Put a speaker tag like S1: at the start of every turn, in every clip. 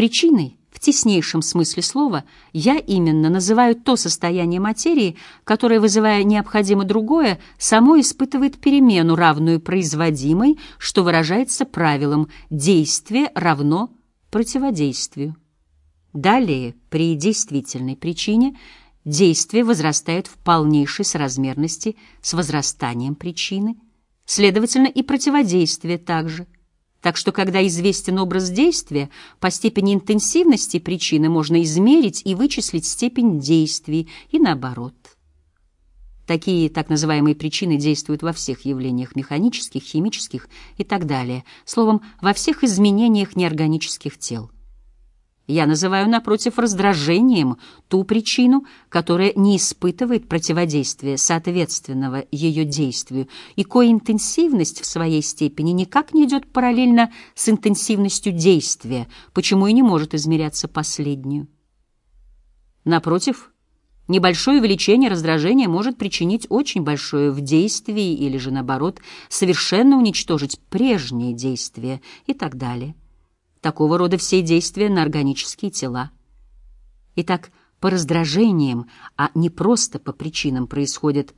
S1: Причиной, в теснейшем смысле слова, я именно называю то состояние материи, которое, вызывая необходимо другое, само испытывает перемену, равную производимой, что выражается правилом «действие равно противодействию». Далее, при действительной причине, действие возрастает в полнейшей соразмерности с возрастанием причины, следовательно, и противодействие также – так что, когда известен образ действия, по степени интенсивности причины можно измерить и вычислить степень действий, и наоборот. Такие так называемые причины действуют во всех явлениях механических, химических и так далее, словом, во всех изменениях неорганических тел. Я называю, напротив, раздражением ту причину, которая не испытывает противодействия, соответственного ее действию, и кое интенсивность в своей степени никак не идет параллельно с интенсивностью действия, почему и не может измеряться последнюю. Напротив, небольшое увеличение раздражения может причинить очень большое в действии или же, наоборот, совершенно уничтожить прежние действия и так далее. Такого рода все действия на органические тела. Итак, по раздражениям, а не просто по причинам происходят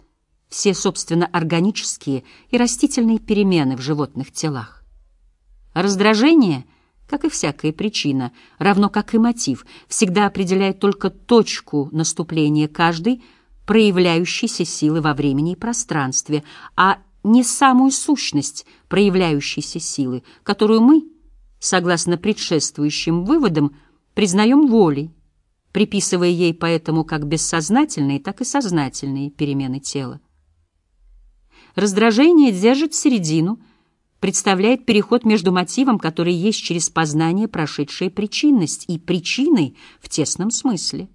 S1: все, собственно, органические и растительные перемены в животных телах. Раздражение, как и всякая причина, равно как и мотив, всегда определяет только точку наступления каждой проявляющейся силы во времени и пространстве, а не самую сущность проявляющейся силы, которую мы — согласно предшествующим выводам, признаем волей, приписывая ей поэтому как бессознательные, так и сознательные перемены тела. Раздражение держит середину, представляет переход между мотивом, который есть через познание прошедшая причинность, и причиной в тесном смысле.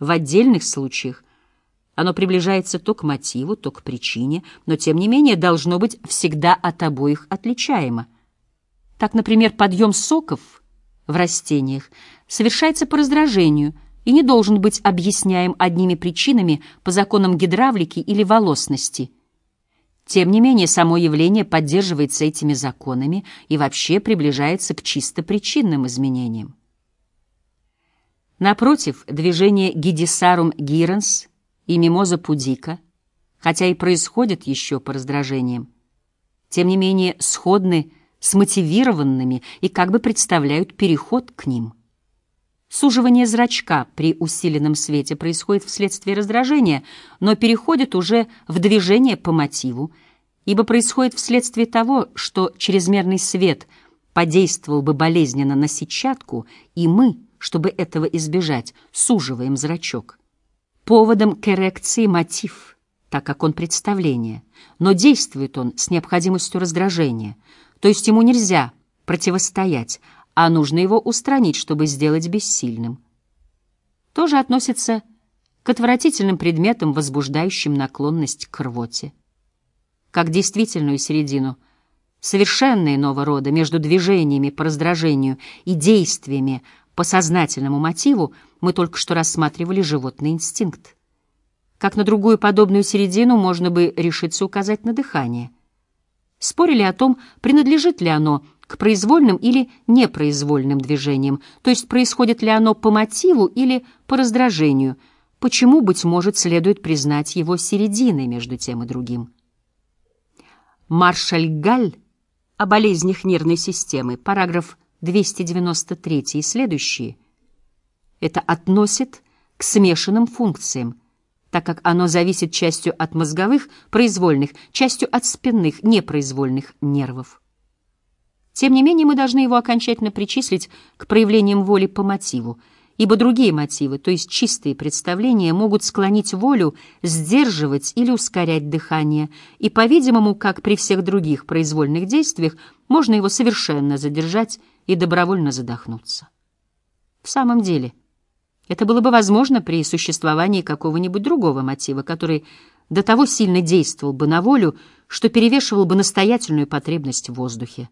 S1: В отдельных случаях оно приближается то к мотиву, то к причине, но тем не менее должно быть всегда от обоих отличаемо – так, например, подъем соков в растениях совершается по раздражению и не должен быть объясняем одними причинами по законам гидравлики или волосности. Тем не менее, само явление поддерживается этими законами и вообще приближается к чисто причинным изменениям. Напротив, движение гидисарум гиранс и мимоза пудика, хотя и происходит еще по раздражениям, тем не менее сходны смотивированными и как бы представляют переход к ним. Суживание зрачка при усиленном свете происходит вследствие раздражения, но переходит уже в движение по мотиву, ибо происходит вследствие того, что чрезмерный свет подействовал бы болезненно на сетчатку, и мы, чтобы этого избежать, суживаем зрачок. Поводом к эрекции мотив, так как он представление, но действует он с необходимостью раздражения — то есть ему нельзя противостоять, а нужно его устранить, чтобы сделать бессильным. Тоже относится к отвратительным предметам, возбуждающим наклонность к рвоте. Как действительную середину, совершенно иного рода между движениями по раздражению и действиями по сознательному мотиву мы только что рассматривали животный инстинкт. Как на другую подобную середину можно бы решиться указать на дыхание — Спорили о том, принадлежит ли оно к произвольным или непроизвольным движениям, то есть происходит ли оно по мотиву или по раздражению, почему, быть может, следует признать его серединой между тем и другим. Маршаль Галь о болезнях нервной системы, параграф 293 и следующие, это относит к смешанным функциям, так как оно зависит частью от мозговых, произвольных, частью от спинных, непроизвольных нервов. Тем не менее, мы должны его окончательно причислить к проявлениям воли по мотиву, ибо другие мотивы, то есть чистые представления, могут склонить волю, сдерживать или ускорять дыхание, и, по-видимому, как при всех других произвольных действиях, можно его совершенно задержать и добровольно задохнуться. В самом деле, это было бы возможно при существовании какого-нибудь другого мотива, который до того сильно действовал бы на волю, что перевешивал бы настоятельную потребность в воздухе.